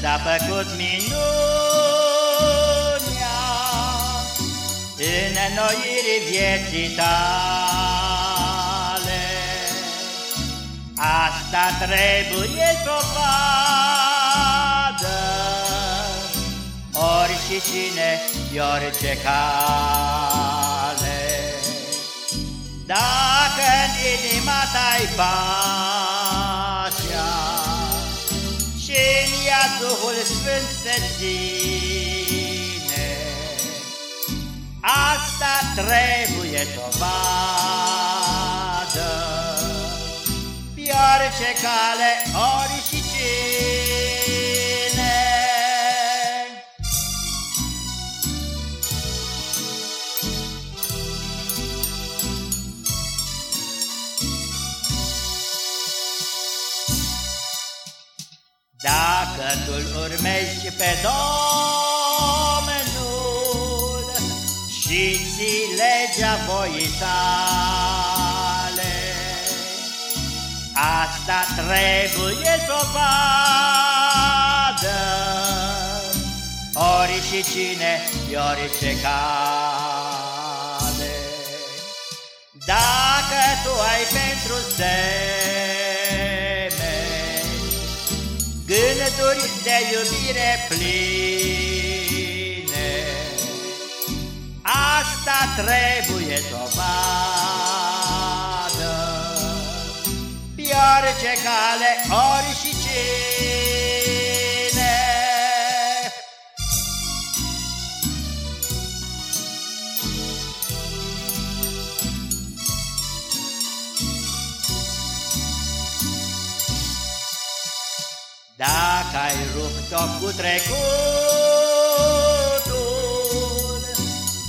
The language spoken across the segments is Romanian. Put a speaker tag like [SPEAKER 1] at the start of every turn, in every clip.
[SPEAKER 1] s-a făcut minunea În înnoirii vieții tale. Asta trebuie să o vadă Ori și cine, orice cale. Dacă în inima ta-i pacea Sfânt se ține Asta trebuie să o vadă Pe orice cale, ori Dacă tu-l urmezi pe Domnul Și ții legea voii tale. Asta trebuie să o vadă Ori și cine, orice cale. Dacă tu ai pentru semeni Gânduri de iubire pline. Asta trebuie să o vadă Pe orice cale, ori și cine Dacă ai rupt-o cu trecutul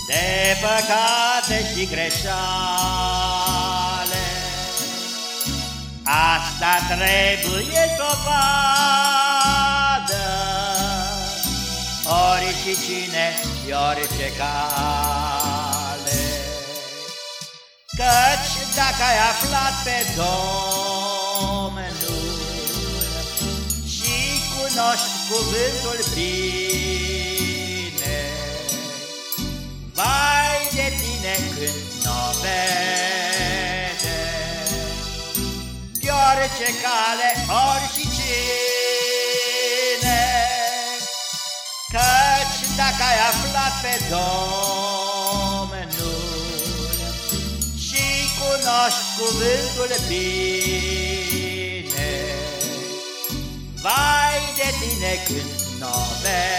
[SPEAKER 1] De păcate și greșeale. Asta trebuie să o vadă Ori și cine, orice cale. Căci dacă ai aflat pe Domnul Și cunoști cuvântul bine Vai de tine când n-o vede Pe orice cale, ori și cine Căci dacă ai aflat pe Domnul Și cunoști cuvântul bine Vai de tine când n-o vezi